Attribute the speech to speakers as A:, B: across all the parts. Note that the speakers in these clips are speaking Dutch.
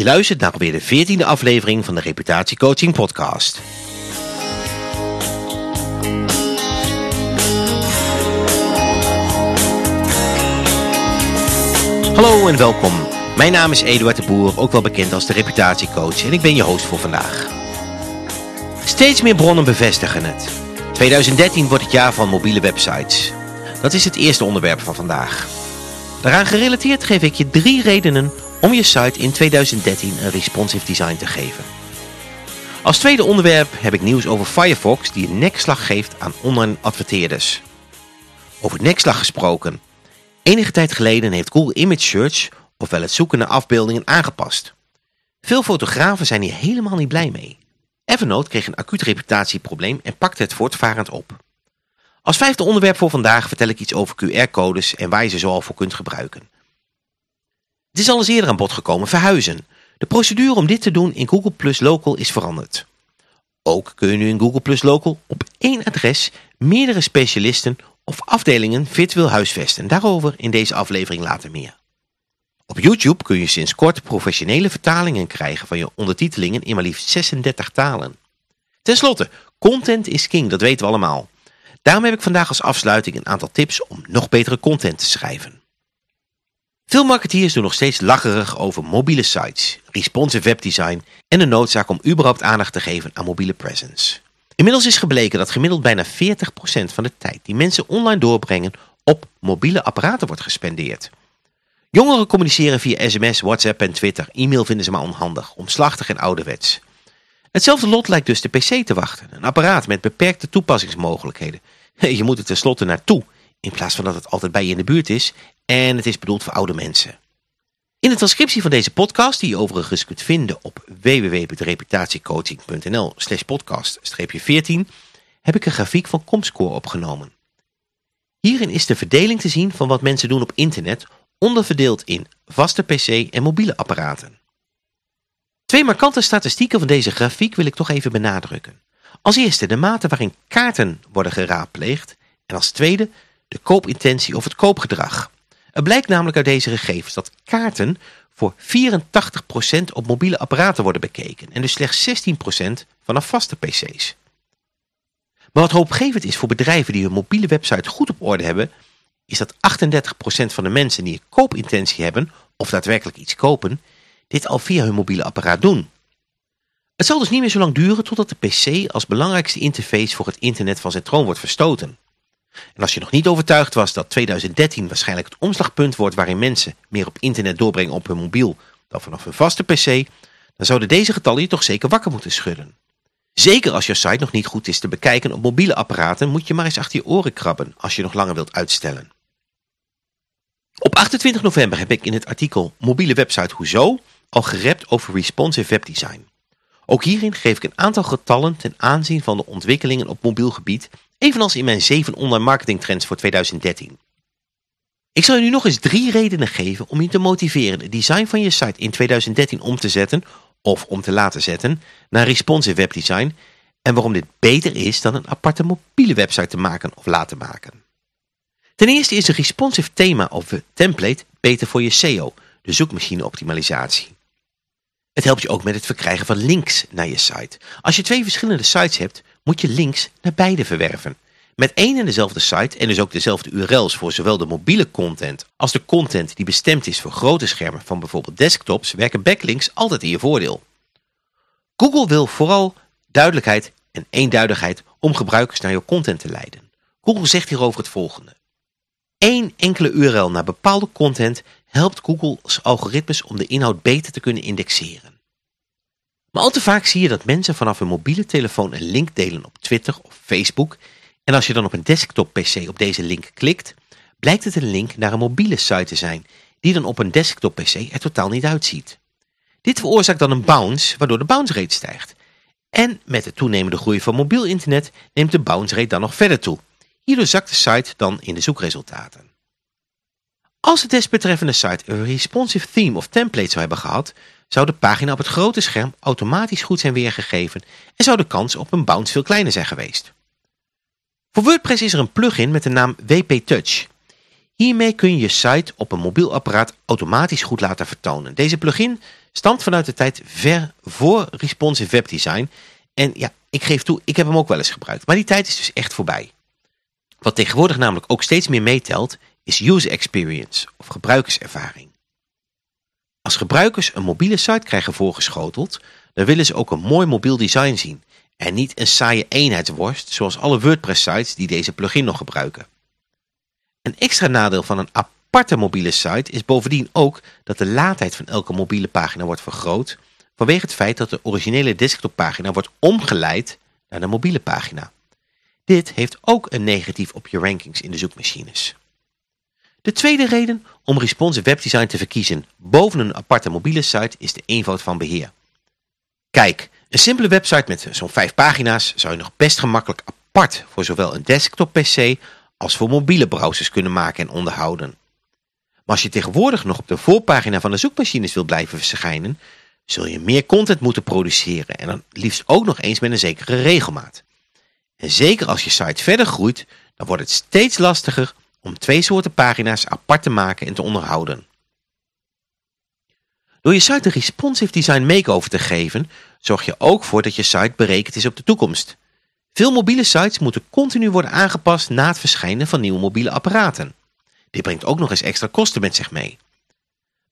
A: Je luistert naar de veertiende aflevering van de Reputatiecoaching podcast. Hallo en welkom. Mijn naam is Eduard de Boer, ook wel bekend als de Reputatiecoach en ik ben je host voor vandaag. Steeds meer bronnen bevestigen het. 2013 wordt het jaar van mobiele websites. Dat is het eerste onderwerp van vandaag. Daaraan gerelateerd geef ik je drie redenen om je site in 2013 een responsive design te geven. Als tweede onderwerp heb ik nieuws over Firefox die een nekslag geeft aan online adverteerders. Over nekslag gesproken. Enige tijd geleden heeft Google Image Search, ofwel het zoeken naar afbeeldingen, aangepast. Veel fotografen zijn hier helemaal niet blij mee. Evernote kreeg een acuut reputatieprobleem en pakte het voortvarend op. Als vijfde onderwerp voor vandaag vertel ik iets over QR-codes en waar je ze zoal voor kunt gebruiken. Het is al eens eerder aan bod gekomen, verhuizen. De procedure om dit te doen in Google Plus Local is veranderd. Ook kun je nu in Google Plus Local op één adres meerdere specialisten of afdelingen virtueel huisvesten. Daarover in deze aflevering later meer. Op YouTube kun je sinds kort professionele vertalingen krijgen van je ondertitelingen in maar liefst 36 talen. Ten slotte, content is king, dat weten we allemaal. Daarom heb ik vandaag als afsluiting een aantal tips om nog betere content te schrijven. Veel marketeers doen nog steeds lacherig over mobiele sites, responsive webdesign en de noodzaak om überhaupt aandacht te geven aan mobiele presence. Inmiddels is gebleken dat gemiddeld bijna 40% van de tijd die mensen online doorbrengen op mobiele apparaten wordt gespendeerd. Jongeren communiceren via sms, whatsapp en twitter. E-mail vinden ze maar onhandig, omslachtig en ouderwets. Hetzelfde lot lijkt dus de pc te wachten. Een apparaat met beperkte toepassingsmogelijkheden. Je moet er tenslotte naartoe, in plaats van dat het altijd bij je in de buurt is en het is bedoeld voor oude mensen. In de transcriptie van deze podcast, die je overigens kunt vinden op www.reputatiecoaching.nl slash podcast-14, heb ik een grafiek van Comscore opgenomen. Hierin is de verdeling te zien van wat mensen doen op internet, onderverdeeld in vaste pc en mobiele apparaten. Twee markante statistieken van deze grafiek wil ik toch even benadrukken. Als eerste de mate waarin kaarten worden geraadpleegd en als tweede de koopintentie of het koopgedrag. Het blijkt namelijk uit deze gegevens dat kaarten voor 84% op mobiele apparaten worden bekeken en dus slechts 16% vanaf vaste pc's. Maar wat hoopgevend is voor bedrijven die hun mobiele website goed op orde hebben, is dat 38% van de mensen die een koopintentie hebben of daadwerkelijk iets kopen, dit al via hun mobiele apparaat doen. Het zal dus niet meer zo lang duren totdat de pc als belangrijkste interface voor het internet van zijn troon wordt verstoten. En als je nog niet overtuigd was dat 2013 waarschijnlijk het omslagpunt wordt waarin mensen meer op internet doorbrengen op hun mobiel dan vanaf hun vaste pc, dan zouden deze getallen je toch zeker wakker moeten schudden. Zeker als je site nog niet goed is te bekijken op mobiele apparaten, moet je maar eens achter je oren krabben als je nog langer wilt uitstellen. Op 28 november heb ik in het artikel Mobiele website Hoezo al gerept over responsive webdesign. Ook hierin geef ik een aantal getallen ten aanzien van de ontwikkelingen op mobiel gebied evenals in mijn 7 online marketing trends voor 2013. Ik zal je nu nog eens drie redenen geven om je te motiveren het design van je site in 2013 om te zetten of om te laten zetten naar responsive webdesign en waarom dit beter is dan een aparte mobiele website te maken of laten maken. Ten eerste is een responsive thema of template beter voor je SEO, de zoekmachine optimalisatie. Het helpt je ook met het verkrijgen van links naar je site. Als je twee verschillende sites hebt, moet je links naar beide verwerven. Met één en dezelfde site en dus ook dezelfde URL's voor zowel de mobiele content als de content die bestemd is voor grote schermen van bijvoorbeeld desktops werken backlinks altijd in je voordeel. Google wil vooral duidelijkheid en eenduidigheid om gebruikers naar jouw content te leiden. Google zegt hierover het volgende. Eén enkele URL naar bepaalde content helpt Google's algoritmes om de inhoud beter te kunnen indexeren. Maar al te vaak zie je dat mensen vanaf hun mobiele telefoon een link delen op Twitter of Facebook en als je dan op een desktop pc op deze link klikt, blijkt het een link naar een mobiele site te zijn die dan op een desktop pc er totaal niet uitziet. Dit veroorzaakt dan een bounce waardoor de bounce rate stijgt. En met de toenemende groei van mobiel internet neemt de bounce rate dan nog verder toe. Hierdoor zakt de site dan in de zoekresultaten. Als de desbetreffende site een responsive theme of template zou hebben gehad, zou de pagina op het grote scherm automatisch goed zijn weergegeven en zou de kans op een bounce veel kleiner zijn geweest. Voor WordPress is er een plugin met de naam WP Touch. Hiermee kun je je site op een mobiel apparaat automatisch goed laten vertonen. Deze plugin stamt vanuit de tijd ver voor responsive webdesign. En ja, ik geef toe, ik heb hem ook wel eens gebruikt. Maar die tijd is dus echt voorbij. Wat tegenwoordig namelijk ook steeds meer meetelt, is user experience of gebruikerservaring. Als gebruikers een mobiele site krijgen voorgeschoteld, dan willen ze ook een mooi mobiel design zien en niet een saaie eenheidsworst zoals alle WordPress sites die deze plugin nog gebruiken. Een extra nadeel van een aparte mobiele site is bovendien ook dat de laadtijd van elke mobiele pagina wordt vergroot vanwege het feit dat de originele desktoppagina wordt omgeleid naar de mobiele pagina. Dit heeft ook een negatief op je rankings in de zoekmachines. De tweede reden om responsive webdesign te verkiezen boven een aparte mobiele site is de eenvoud van beheer. Kijk, een simpele website met zo'n 5 pagina's zou je nog best gemakkelijk apart voor zowel een desktop PC als voor mobiele browsers kunnen maken en onderhouden. Maar als je tegenwoordig nog op de voorpagina van de zoekmachines wil blijven verschijnen, zul je meer content moeten produceren en dan liefst ook nog eens met een zekere regelmaat. En zeker als je site verder groeit, dan wordt het steeds lastiger om twee soorten pagina's apart te maken en te onderhouden. Door je site een responsive design makeover te geven, zorg je ook voor dat je site berekend is op de toekomst. Veel mobiele sites moeten continu worden aangepast na het verschijnen van nieuwe mobiele apparaten. Dit brengt ook nog eens extra kosten met zich mee.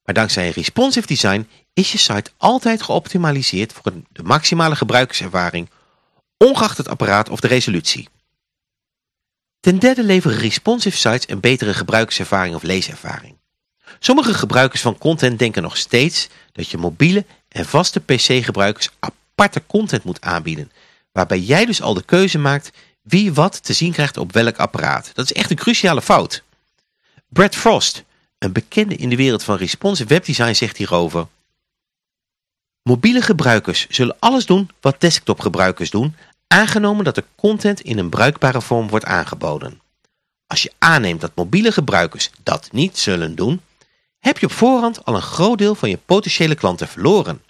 A: Maar dankzij responsive design is je site altijd geoptimaliseerd voor de maximale gebruikerservaring, ongeacht het apparaat of de resolutie. Ten derde leveren responsive sites een betere gebruikerservaring of leeservaring. Sommige gebruikers van content denken nog steeds dat je mobiele en vaste PC-gebruikers aparte content moet aanbieden, waarbij jij dus al de keuze maakt wie wat te zien krijgt op welk apparaat. Dat is echt een cruciale fout. Brad Frost, een bekende in de wereld van responsive webdesign, zegt hierover... Mobiele gebruikers zullen alles doen wat desktopgebruikers doen, aangenomen dat de content in een bruikbare vorm wordt aangeboden. Als je aanneemt dat mobiele gebruikers dat niet zullen doen, heb je op voorhand al een groot deel van je potentiële klanten verloren.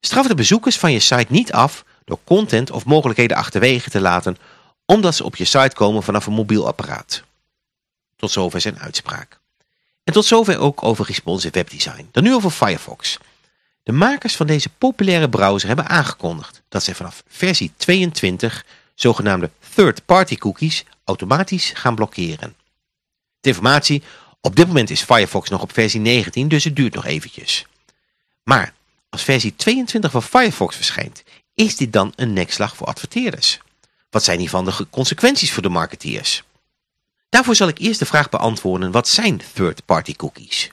A: Straf de bezoekers van je site niet af door content of mogelijkheden achterwege te laten omdat ze op je site komen vanaf een mobiel apparaat. Tot zover zijn uitspraak. En tot zover ook over responsive webdesign. Dan nu over Firefox. De makers van deze populaire browser hebben aangekondigd dat zij vanaf versie 22 zogenaamde third-party cookies automatisch gaan blokkeren. De informatie, op dit moment is Firefox nog op versie 19, dus het duurt nog eventjes. Maar als versie 22 van Firefox verschijnt, is dit dan een nekslag voor adverteerders? Wat zijn hiervan de consequenties voor de marketeers? Daarvoor zal ik eerst de vraag beantwoorden, wat zijn third-party cookies?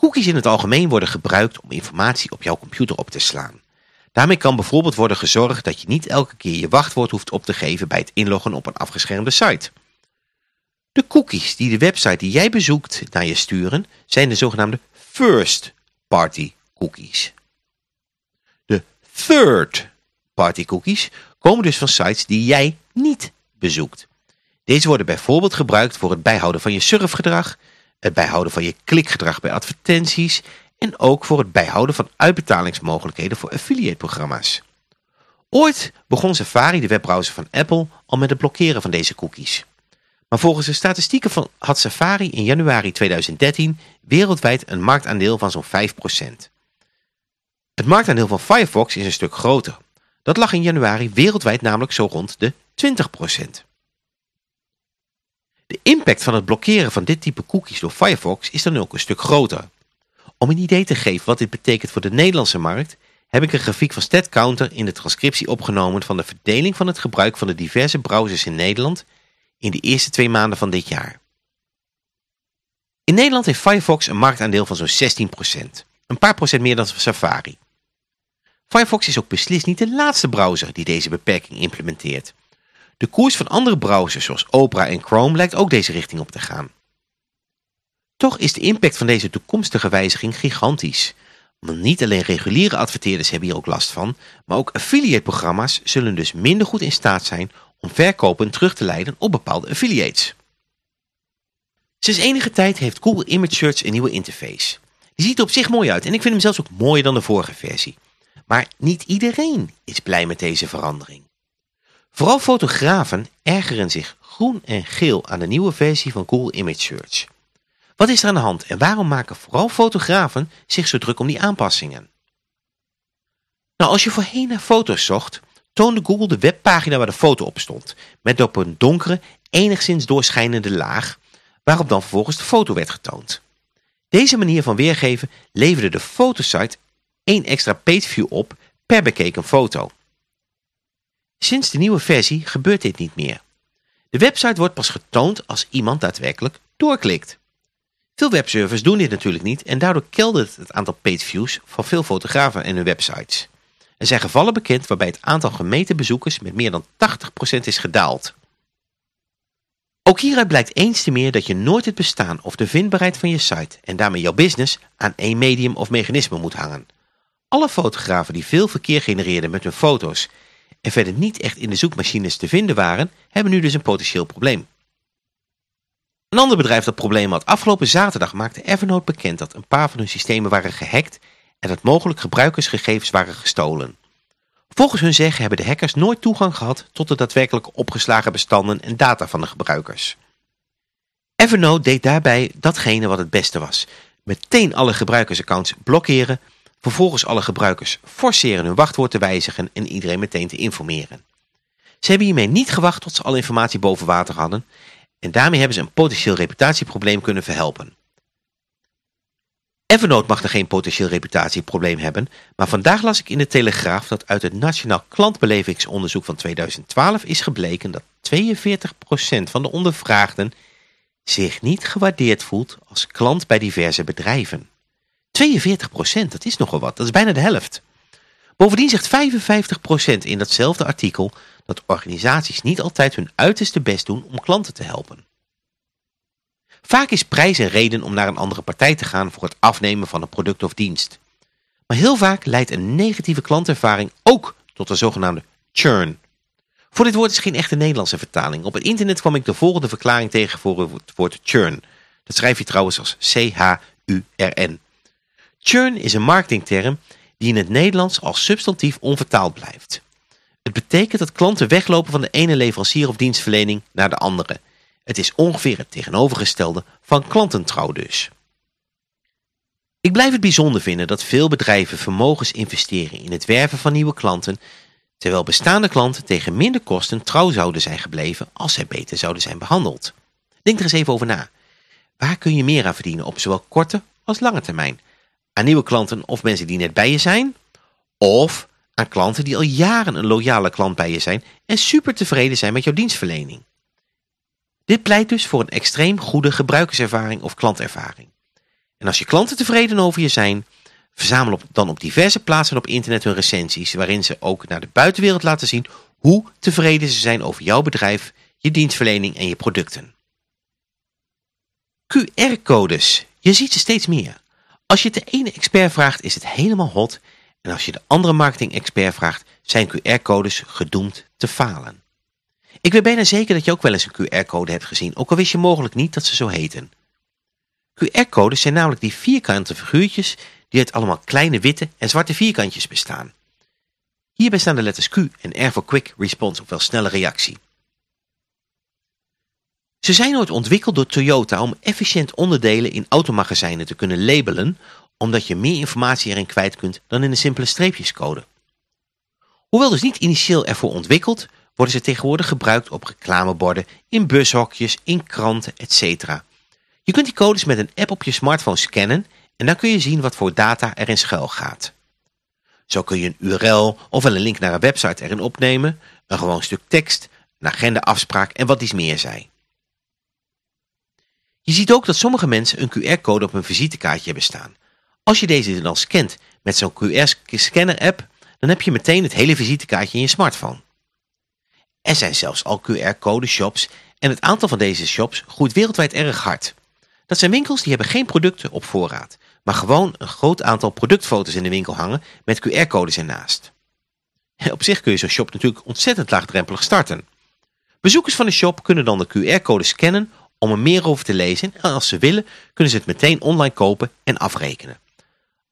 A: Cookies in het algemeen worden gebruikt om informatie op jouw computer op te slaan. Daarmee kan bijvoorbeeld worden gezorgd dat je niet elke keer je wachtwoord hoeft op te geven bij het inloggen op een afgeschermde site. De cookies die de website die jij bezoekt naar je sturen zijn de zogenaamde first party cookies. De third party cookies komen dus van sites die jij niet bezoekt. Deze worden bijvoorbeeld gebruikt voor het bijhouden van je surfgedrag, het bijhouden van je klikgedrag bij advertenties en ook voor het bijhouden van uitbetalingsmogelijkheden voor affiliate-programma's. Ooit begon Safari, de webbrowser van Apple, al met het blokkeren van deze cookies. Maar volgens de statistieken van, had Safari in januari 2013 wereldwijd een marktaandeel van zo'n 5%. Het marktaandeel van Firefox is een stuk groter. Dat lag in januari wereldwijd namelijk zo rond de 20%. De impact van het blokkeren van dit type cookies door Firefox is dan ook een stuk groter. Om een idee te geven wat dit betekent voor de Nederlandse markt, heb ik een grafiek van StatCounter in de transcriptie opgenomen van de verdeling van het gebruik van de diverse browsers in Nederland in de eerste twee maanden van dit jaar. In Nederland heeft Firefox een marktaandeel van zo'n 16%, een paar procent meer dan Safari. Firefox is ook beslist niet de laatste browser die deze beperking implementeert. De koers van andere browsers zoals Opera en Chrome lijkt ook deze richting op te gaan. Toch is de impact van deze toekomstige wijziging gigantisch. Want niet alleen reguliere adverteerders hebben hier ook last van, maar ook affiliate-programma's zullen dus minder goed in staat zijn om verkopen terug te leiden op bepaalde affiliates. Sinds enige tijd heeft Google Image Search een nieuwe interface. Die ziet er op zich mooi uit en ik vind hem zelfs ook mooier dan de vorige versie. Maar niet iedereen is blij met deze verandering. Vooral fotografen ergeren zich groen en geel aan de nieuwe versie van Google Image Search. Wat is er aan de hand en waarom maken vooral fotografen zich zo druk om die aanpassingen? Nou, als je voorheen naar foto's zocht, toonde Google de webpagina waar de foto op stond, met op een donkere, enigszins doorschijnende laag, waarop dan vervolgens de foto werd getoond. Deze manier van weergeven leverde de fotosite één extra pageview op per bekeken foto. Sinds de nieuwe versie gebeurt dit niet meer. De website wordt pas getoond als iemand daadwerkelijk doorklikt. Veel webservers doen dit natuurlijk niet en daardoor keldert het aantal pageviews van veel fotografen en hun websites. Er zijn gevallen bekend waarbij het aantal gemeten bezoekers met meer dan 80% is gedaald. Ook hieruit blijkt eens te meer dat je nooit het bestaan of de vindbaarheid van je site en daarmee jouw business aan één medium of mechanisme moet hangen. Alle fotografen die veel verkeer genereerden met hun foto's en verder niet echt in de zoekmachines te vinden waren, hebben nu dus een potentieel probleem. Een ander bedrijf dat problemen had afgelopen zaterdag maakte Evernote bekend dat een paar van hun systemen waren gehackt en dat mogelijk gebruikersgegevens waren gestolen. Volgens hun zeggen hebben de hackers nooit toegang gehad tot de daadwerkelijk opgeslagen bestanden en data van de gebruikers. Evernote deed daarbij datgene wat het beste was. Meteen alle gebruikersaccounts blokkeren, vervolgens alle gebruikers forceren hun wachtwoord te wijzigen en iedereen meteen te informeren. Ze hebben hiermee niet gewacht tot ze alle informatie boven water hadden en daarmee hebben ze een potentieel reputatieprobleem kunnen verhelpen. Evernote mag er geen potentieel reputatieprobleem hebben, maar vandaag las ik in de Telegraaf dat uit het Nationaal Klantbelevingsonderzoek van 2012 is gebleken dat 42% van de ondervraagden zich niet gewaardeerd voelt als klant bij diverse bedrijven. 42%, dat is nogal wat, dat is bijna de helft. Bovendien zegt 55% in datzelfde artikel dat organisaties niet altijd hun uiterste best doen om klanten te helpen. Vaak is prijs een reden om naar een andere partij te gaan voor het afnemen van een product of dienst. Maar heel vaak leidt een negatieve klantervaring ook tot een zogenaamde churn. Voor dit woord is geen echte Nederlandse vertaling. Op het internet kwam ik de volgende verklaring tegen voor het woord churn. Dat schrijf je trouwens als C-H-U-R-N. Churn is een marketingterm die in het Nederlands als substantief onvertaald blijft. Het betekent dat klanten weglopen van de ene leverancier of dienstverlening naar de andere het is ongeveer het tegenovergestelde van klantentrouw dus. Ik blijf het bijzonder vinden dat veel bedrijven vermogens investeren in het werven van nieuwe klanten, terwijl bestaande klanten tegen minder kosten trouw zouden zijn gebleven als zij beter zouden zijn behandeld. Denk er eens even over na. Waar kun je meer aan verdienen op zowel korte als lange termijn? Aan nieuwe klanten of mensen die net bij je zijn? Of aan klanten die al jaren een loyale klant bij je zijn en super tevreden zijn met jouw dienstverlening? Dit pleit dus voor een extreem goede gebruikerservaring of klantervaring. En als je klanten tevreden over je zijn, verzamel dan op diverse plaatsen op internet hun recensies, waarin ze ook naar de buitenwereld laten zien hoe tevreden ze zijn over jouw bedrijf, je dienstverlening en je producten. QR-codes. Je ziet ze steeds meer. Als je de ene expert vraagt, is het helemaal hot. En als je de andere marketing-expert vraagt, zijn QR-codes gedoemd te falen. Ik weet bijna zeker dat je ook wel eens een QR-code hebt gezien, ook al wist je mogelijk niet dat ze zo heten. QR-codes zijn namelijk die vierkante figuurtjes die uit allemaal kleine witte en zwarte vierkantjes bestaan. Hierbij staan de letters Q en R voor Quick Response, ofwel snelle reactie. Ze zijn ooit ontwikkeld door Toyota om efficiënt onderdelen in automagazijnen te kunnen labelen, omdat je meer informatie erin kwijt kunt dan in een simpele streepjescode. Hoewel dus niet initieel ervoor ontwikkeld, worden ze tegenwoordig gebruikt op reclameborden, in bushokjes, in kranten, etc. Je kunt die codes met een app op je smartphone scannen en dan kun je zien wat voor data er in schuil gaat. Zo kun je een URL of wel een link naar een website erin opnemen, een gewoon stuk tekst, een agendaafspraak en wat iets meer zij. Je ziet ook dat sommige mensen een QR-code op een visitekaartje hebben staan. Als je deze dan scant met zo'n QR-scanner-app, dan heb je meteen het hele visitekaartje in je smartphone. Er zijn zelfs al QR-code shops en het aantal van deze shops groeit wereldwijd erg hard. Dat zijn winkels die hebben geen producten op voorraad, maar gewoon een groot aantal productfoto's in de winkel hangen met QR-codes ernaast. Op zich kun je zo'n shop natuurlijk ontzettend laagdrempelig starten. Bezoekers van de shop kunnen dan de QR-code scannen om er meer over te lezen en als ze willen kunnen ze het meteen online kopen en afrekenen.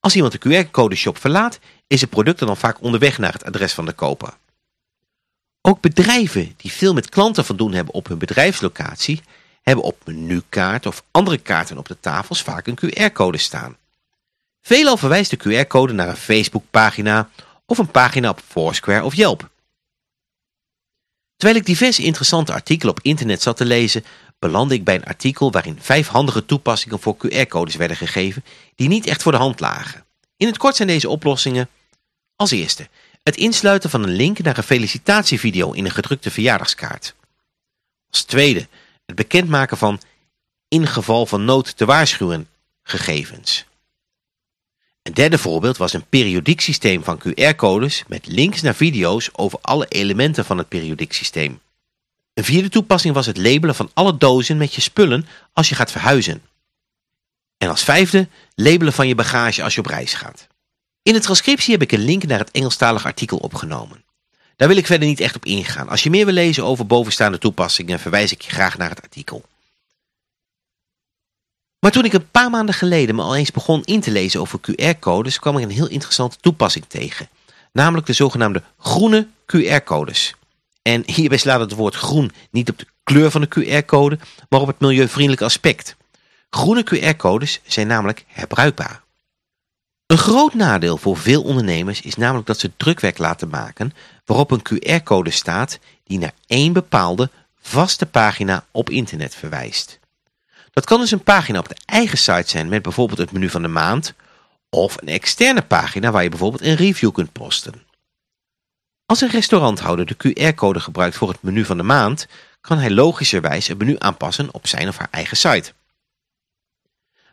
A: Als iemand de QR-code shop verlaat is het product dan vaak onderweg naar het adres van de koper. Ook bedrijven die veel met klanten van doen hebben op hun bedrijfslocatie hebben op menukaart of andere kaarten op de tafels vaak een QR-code staan. Veelal verwijst de QR-code naar een Facebookpagina of een pagina op Foursquare of Yelp. Terwijl ik diverse interessante artikelen op internet zat te lezen, belandde ik bij een artikel waarin vijf handige toepassingen voor QR-codes werden gegeven die niet echt voor de hand lagen. In het kort zijn deze oplossingen als eerste het insluiten van een link naar een felicitatievideo in een gedrukte verjaardagskaart. Als tweede het bekendmaken van in geval van nood te waarschuwen gegevens. Een derde voorbeeld was een periodiek systeem van QR-codes met links naar video's over alle elementen van het periodiek systeem. Een vierde toepassing was het labelen van alle dozen met je spullen als je gaat verhuizen. En als vijfde, labelen van je bagage als je op reis gaat. In de transcriptie heb ik een link naar het Engelstalig artikel opgenomen. Daar wil ik verder niet echt op ingaan. Als je meer wil lezen over bovenstaande toepassingen, verwijs ik je graag naar het artikel. Maar toen ik een paar maanden geleden me al eens begon in te lezen over QR-codes, kwam ik een heel interessante toepassing tegen. Namelijk de zogenaamde groene QR-codes. En hierbij slaat het woord groen niet op de kleur van de QR-code, maar op het milieuvriendelijke aspect. Groene QR-codes zijn namelijk herbruikbaar. Een groot nadeel voor veel ondernemers is namelijk dat ze drukwerk laten maken waarop een QR-code staat die naar één bepaalde vaste pagina op internet verwijst. Dat kan dus een pagina op de eigen site zijn met bijvoorbeeld het menu van de maand of een externe pagina waar je bijvoorbeeld een review kunt posten. Als een restauranthouder de QR-code gebruikt voor het menu van de maand, kan hij logischerwijs het menu aanpassen op zijn of haar eigen site.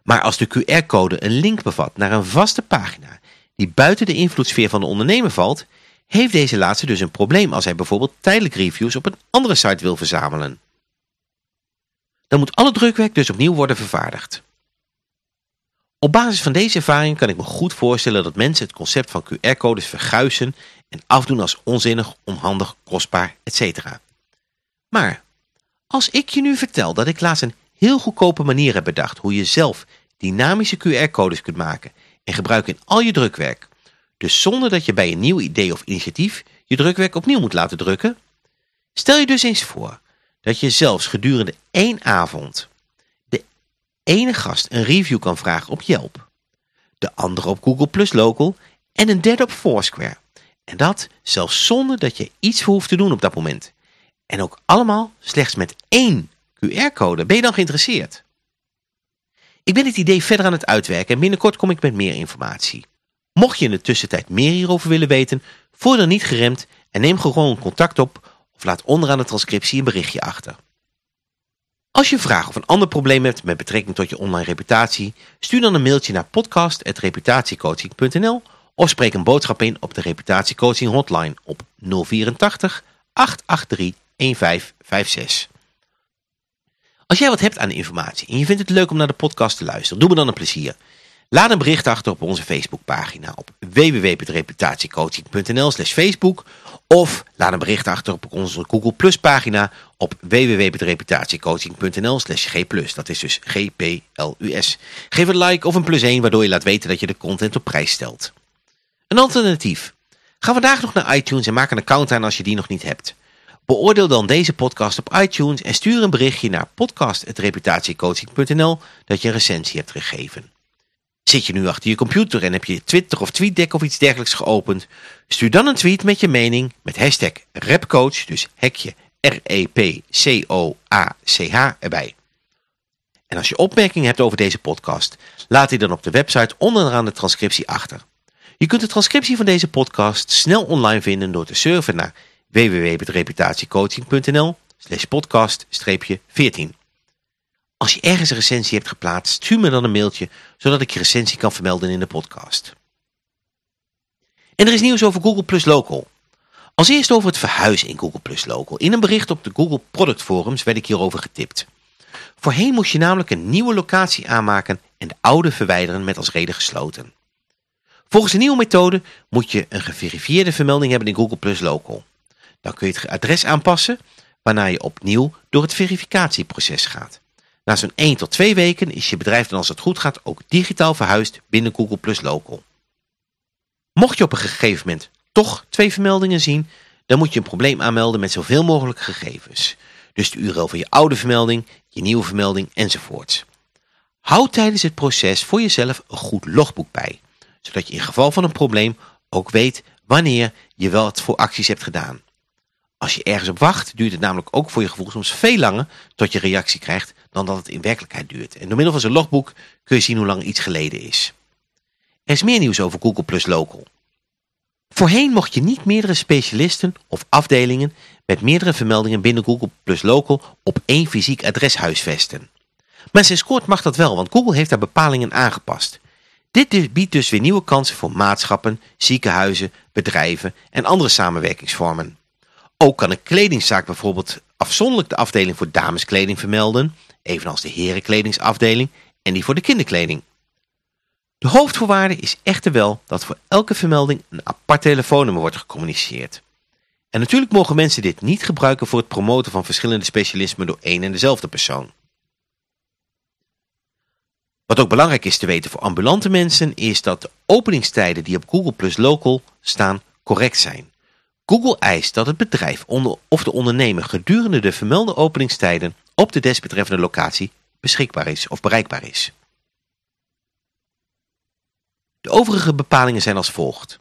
A: Maar als de QR-code een link bevat naar een vaste pagina die buiten de invloedssfeer van de ondernemer valt, heeft deze laatste dus een probleem als hij bijvoorbeeld tijdelijk reviews op een andere site wil verzamelen. Dan moet alle drukwerk dus opnieuw worden vervaardigd. Op basis van deze ervaring kan ik me goed voorstellen dat mensen het concept van QR-codes verguisen en afdoen als onzinnig, onhandig, kostbaar, etc. Maar als ik je nu vertel dat ik laatst een heel goedkope manier heb bedacht hoe je zelf dynamische QR-codes kunt maken en gebruiken in al je drukwerk, dus zonder dat je bij een nieuw idee of initiatief je drukwerk opnieuw moet laten drukken, stel je dus eens voor dat je zelfs gedurende één avond de ene gast een review kan vragen op Yelp, de andere op Google Plus Local en een derde op Foursquare. En dat zelfs zonder dat je iets hoeft te doen op dat moment. En ook allemaal slechts met één QR-code. Ben je dan geïnteresseerd? Ik ben het idee verder aan het uitwerken en binnenkort kom ik met meer informatie. Mocht je in de tussentijd meer hierover willen weten, voer dan niet geremd en neem gewoon contact op of laat onderaan de transcriptie een berichtje achter. Als je een vraag of een ander probleem hebt met betrekking tot je online reputatie, stuur dan een mailtje naar podcast.reputatiecoaching.nl of spreek een boodschap in op de reputatiecoaching hotline op 084 883 1556. Als jij wat hebt aan informatie en je vindt het leuk om naar de podcast te luisteren, doe me dan een plezier. Laat een bericht achter op onze Facebookpagina op www.reputatiecoaching.nl slash Facebook of laat een bericht achter op onze Google Plus pagina op www.reputatiecoaching.nl slash G+. Dat is dus G-P-L-U-S. Geef een like of een plus 1 waardoor je laat weten dat je de content op prijs stelt. Een alternatief. Ga vandaag nog naar iTunes en maak een account aan als je die nog niet hebt. Beoordeel dan deze podcast op iTunes en stuur een berichtje naar podcast.reputatiecoaching.nl dat je een recensie hebt gegeven. Zit je nu achter je computer en heb je Twitter of TweetDeck of iets dergelijks geopend? Stuur dan een tweet met je mening met hashtag RepCoach, dus hekje R-E-P-C-O-A-C-H erbij. En als je opmerkingen hebt over deze podcast, laat die dan op de website onderaan de transcriptie achter. Je kunt de transcriptie van deze podcast snel online vinden door te surfen naar www.reputatiecoaching.nl slash podcast-14. Als je ergens een recensie hebt geplaatst, stuur me dan een mailtje, zodat ik je recensie kan vermelden in de podcast. En er is nieuws over Google Plus Local. Als eerst over het verhuizen in Google Plus Local. In een bericht op de Google Product Forums werd ik hierover getipt. Voorheen moest je namelijk een nieuwe locatie aanmaken en de oude verwijderen met als reden gesloten. Volgens de nieuwe methode moet je een geverifieerde vermelding hebben in Google Plus Local. Dan kun je het adres aanpassen, waarna je opnieuw door het verificatieproces gaat. Na zo'n 1 tot 2 weken is je bedrijf dan als het goed gaat ook digitaal verhuisd binnen Google Plus Local. Mocht je op een gegeven moment toch twee vermeldingen zien, dan moet je een probleem aanmelden met zoveel mogelijk gegevens. Dus de URL van je oude vermelding, je nieuwe vermelding enzovoorts. Houd tijdens het proces voor jezelf een goed logboek bij, zodat je in geval van een probleem ook weet wanneer je wel wat voor acties hebt gedaan. Als je ergens op wacht, duurt het namelijk ook voor je gevoel soms veel langer tot je reactie krijgt dan dat het in werkelijkheid duurt. En door middel van zo'n logboek kun je zien hoe lang iets geleden is. Er is meer nieuws over Google Plus Local. Voorheen mocht je niet meerdere specialisten of afdelingen met meerdere vermeldingen binnen Google Plus Local op één fysiek adres huisvesten. Maar sinds kort mag dat wel, want Google heeft daar bepalingen aangepast. Dit biedt dus weer nieuwe kansen voor maatschappen, ziekenhuizen, bedrijven en andere samenwerkingsvormen. Ook kan een kledingzaak bijvoorbeeld afzonderlijk de afdeling voor dameskleding vermelden, evenals de herenkledingsafdeling en die voor de kinderkleding. De hoofdvoorwaarde is echter wel dat voor elke vermelding een apart telefoonnummer wordt gecommuniceerd. En natuurlijk mogen mensen dit niet gebruiken voor het promoten van verschillende specialismen door één en dezelfde persoon. Wat ook belangrijk is te weten voor ambulante mensen is dat de openingstijden die op Google Plus Local staan correct zijn. Google eist dat het bedrijf of de ondernemer gedurende de vermelde openingstijden op de desbetreffende locatie beschikbaar is of bereikbaar is. De overige bepalingen zijn als volgt.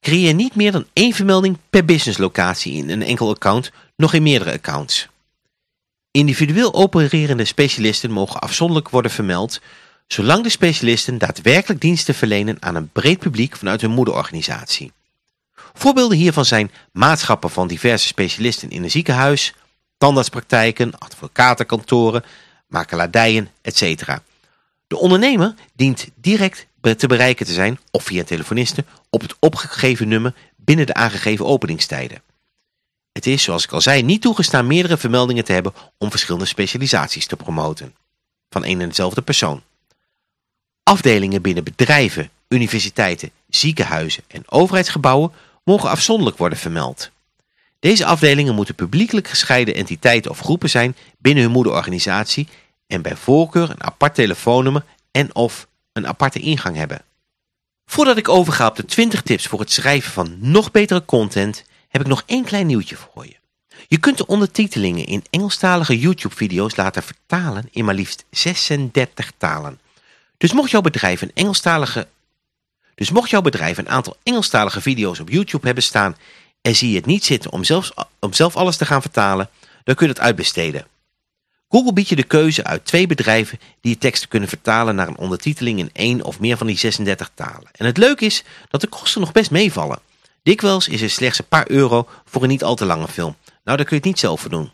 A: Creëer niet meer dan één vermelding per businesslocatie in een enkel account, nog in meerdere accounts. Individueel opererende specialisten mogen afzonderlijk worden vermeld, zolang de specialisten daadwerkelijk diensten verlenen aan een breed publiek vanuit hun moederorganisatie. Voorbeelden hiervan zijn maatschappen van diverse specialisten in een ziekenhuis, tandartspraktijken, advocatenkantoren, makelaardijen, etc. De ondernemer dient direct te bereiken te zijn, of via telefonisten, op het opgegeven nummer binnen de aangegeven openingstijden. Het is, zoals ik al zei, niet toegestaan meerdere vermeldingen te hebben om verschillende specialisaties te promoten. Van een en dezelfde persoon. Afdelingen binnen bedrijven, universiteiten, ziekenhuizen en overheidsgebouwen mogen afzonderlijk worden vermeld. Deze afdelingen moeten publiekelijk gescheiden entiteiten of groepen zijn binnen hun moederorganisatie en bij voorkeur een apart telefoonnummer en of een aparte ingang hebben. Voordat ik overga op de 20 tips voor het schrijven van nog betere content, heb ik nog één klein nieuwtje voor je. Je kunt de ondertitelingen in Engelstalige YouTube-video's laten vertalen in maar liefst 36 talen. Dus mocht jouw bedrijf een Engelstalige dus mocht jouw bedrijf een aantal Engelstalige video's op YouTube hebben staan en zie je het niet zitten om, zelfs, om zelf alles te gaan vertalen, dan kun je het uitbesteden. Google biedt je de keuze uit twee bedrijven die je teksten kunnen vertalen naar een ondertiteling in één of meer van die 36 talen. En het leuke is dat de kosten nog best meevallen. Dikwijls is er slechts een paar euro voor een niet al te lange film. Nou, daar kun je het niet zelf voor doen.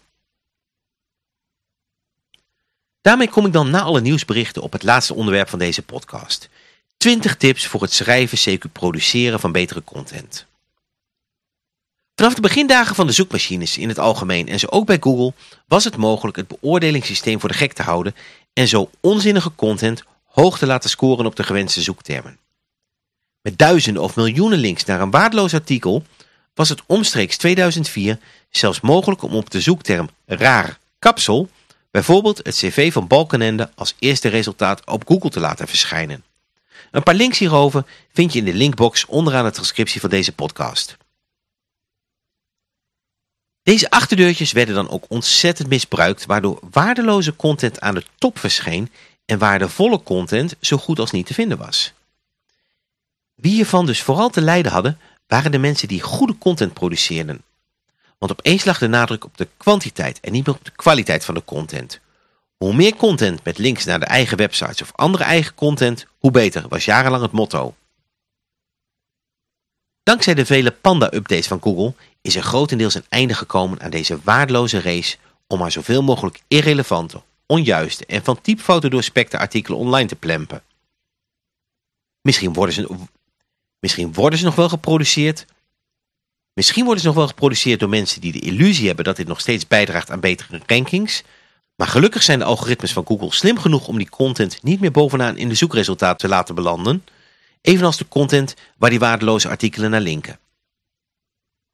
A: Daarmee kom ik dan na alle nieuwsberichten op het laatste onderwerp van deze podcast. 20 tips voor het schrijven, CQ produceren van betere content. Vanaf de begindagen van de zoekmachines in het algemeen en zo ook bij Google was het mogelijk het beoordelingssysteem voor de gek te houden en zo onzinnige content hoog te laten scoren op de gewenste zoektermen. Met duizenden of miljoenen links naar een waardeloos artikel was het omstreeks 2004 zelfs mogelijk om op de zoekterm raar kapsel bijvoorbeeld het cv van Balkenende als eerste resultaat op Google te laten verschijnen. Een paar links hierover vind je in de linkbox onderaan de transcriptie van deze podcast. Deze achterdeurtjes werden dan ook ontzettend misbruikt, waardoor waardeloze content aan de top verscheen en waardevolle content zo goed als niet te vinden was. Wie hiervan dus vooral te lijden hadden, waren de mensen die goede content produceerden. Want opeens lag de nadruk op de kwantiteit en niet meer op de kwaliteit van de content. Hoe meer content met links naar de eigen websites of andere eigen content, hoe beter, was jarenlang het motto. Dankzij de vele Panda-updates van Google is er grotendeels een einde gekomen aan deze waardeloze race om maar zoveel mogelijk irrelevante, onjuiste en van typfouten doorspekte artikelen online te plempen. Misschien worden, ze, misschien worden ze nog wel geproduceerd. Misschien worden ze nog wel geproduceerd door mensen die de illusie hebben dat dit nog steeds bijdraagt aan betere rankings. Maar gelukkig zijn de algoritmes van Google slim genoeg om die content niet meer bovenaan in de zoekresultaten te laten belanden. Evenals de content waar die waardeloze artikelen naar linken.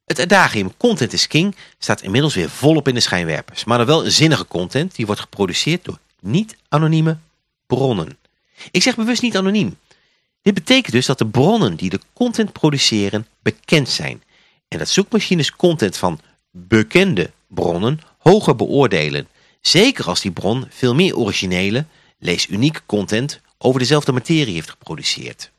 A: Het adagium content is king staat inmiddels weer volop in de schijnwerpers. Maar dan wel zinnige content die wordt geproduceerd door niet-anonieme bronnen. Ik zeg bewust niet anoniem. Dit betekent dus dat de bronnen die de content produceren bekend zijn. En dat zoekmachines content van bekende bronnen hoger beoordelen, zeker als die bron veel meer originele, lees unieke content over dezelfde materie heeft geproduceerd.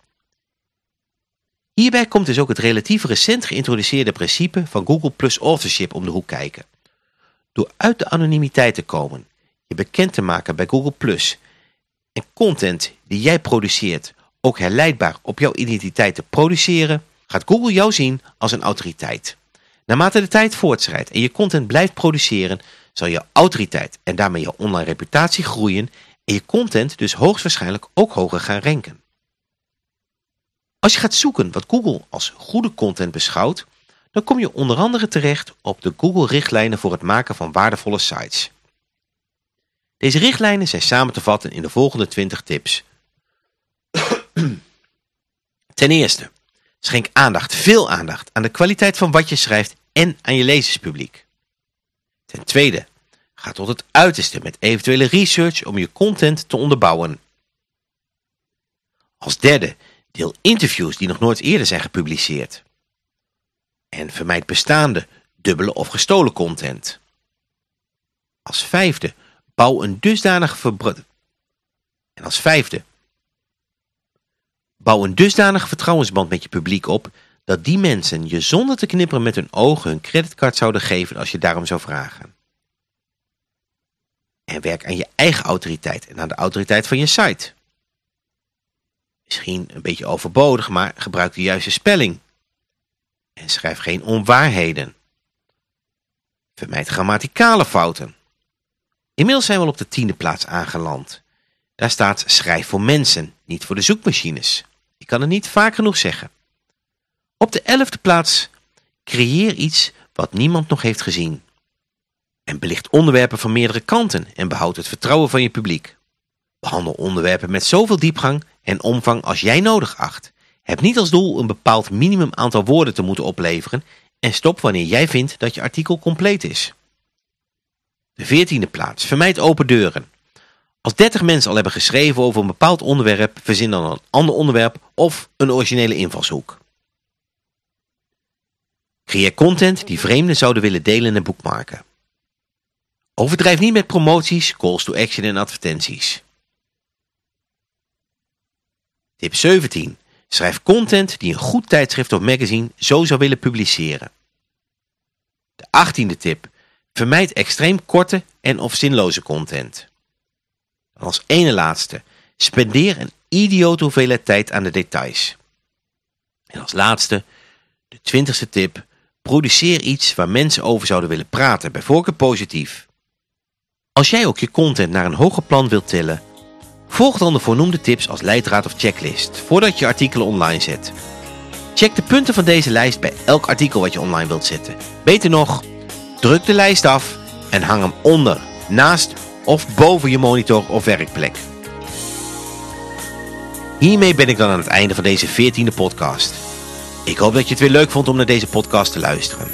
A: Hierbij komt dus ook het relatief recent geïntroduceerde principe van Google Plus Authorship om de hoek kijken. Door uit de anonimiteit te komen, je bekend te maken bij Google Plus en content die jij produceert ook herleidbaar op jouw identiteit te produceren, gaat Google jou zien als een autoriteit. Naarmate de tijd voortschrijdt en je content blijft produceren, zal je autoriteit en daarmee je online reputatie groeien en je content dus hoogstwaarschijnlijk ook hoger gaan ranken. Als je gaat zoeken wat Google als goede content beschouwt, dan kom je onder andere terecht op de Google-richtlijnen voor het maken van waardevolle sites. Deze richtlijnen zijn samen te vatten in de volgende 20 tips. Ten eerste, schenk aandacht, veel aandacht, aan de kwaliteit van wat je schrijft en aan je lezerspubliek. Ten tweede, ga tot het uiterste met eventuele research om je content te onderbouwen. Als derde, deel interviews die nog nooit eerder zijn gepubliceerd. En vermijd bestaande, dubbele of gestolen content. Als vijfde, bouw een dusdanige verbred... En als vijfde, bouw een dusdanige vertrouwensband met je publiek op dat die mensen je zonder te knipperen met hun ogen hun creditcard zouden geven als je daarom zou vragen. En werk aan je eigen autoriteit en aan de autoriteit van je site. Misschien een beetje overbodig, maar gebruik de juiste spelling. En schrijf geen onwaarheden. Vermijd grammaticale fouten. Inmiddels zijn we al op de tiende plaats aangeland. Daar staat schrijf voor mensen, niet voor de zoekmachines. Ik kan het niet vaak genoeg zeggen. Op de elfde plaats creëer iets wat niemand nog heeft gezien. En belicht onderwerpen van meerdere kanten en behoud het vertrouwen van je publiek. Behandel onderwerpen met zoveel diepgang en omvang als jij nodig acht. Heb niet als doel een bepaald minimum aantal woorden te moeten opleveren en stop wanneer jij vindt dat je artikel compleet is. De veertiende plaats. Vermijd open deuren. Als 30 mensen al hebben geschreven over een bepaald onderwerp, verzin dan een ander onderwerp of een originele invalshoek. Creëer content die vreemden zouden willen delen en boekmarken. Overdrijf niet met promoties, calls to action en advertenties. Tip 17. Schrijf content die een goed tijdschrift of magazine zo zou willen publiceren. De 18e tip. Vermijd extreem korte en of zinloze content. Als ene laatste. Spendeer een idiote hoeveelheid tijd aan de details. En als laatste, de twintigste tip. Produceer iets waar mensen over zouden willen praten, bij voorkeur positief. Als jij ook je content naar een hoger plan wilt tillen, volg dan de voornoemde tips als leidraad of checklist voordat je artikelen online zet. Check de punten van deze lijst bij elk artikel wat je online wilt zetten. Beter nog, druk de lijst af en hang hem onder, naast of boven je monitor of werkplek. Hiermee ben ik dan aan het einde van deze 14e podcast. Ik hoop dat je het weer leuk vond om naar deze podcast te luisteren.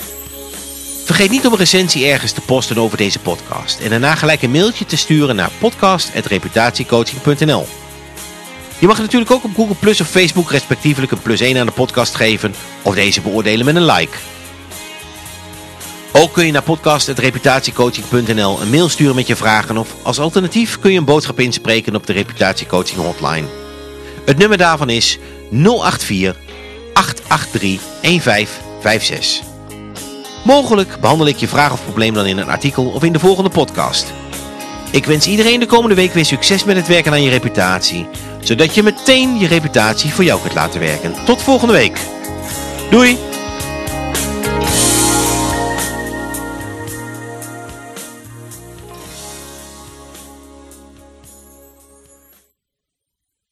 A: Vergeet niet om een recensie ergens te posten over deze podcast. En daarna gelijk een mailtje te sturen naar podcast.reputatiecoaching.nl Je mag natuurlijk ook op Google Plus of Facebook respectievelijk een plus 1 aan de podcast geven. Of deze beoordelen met een like. Ook kun je naar podcast.reputatiecoaching.nl een mail sturen met je vragen. Of als alternatief kun je een boodschap inspreken op de reputatiecoaching hotline. Het nummer daarvan is 084 883 1556. Mogelijk behandel ik je vraag of probleem dan in een artikel of in de volgende podcast. Ik wens iedereen de komende week weer succes met het werken aan je reputatie. Zodat je meteen je reputatie voor jou kunt laten werken. Tot volgende week. Doei!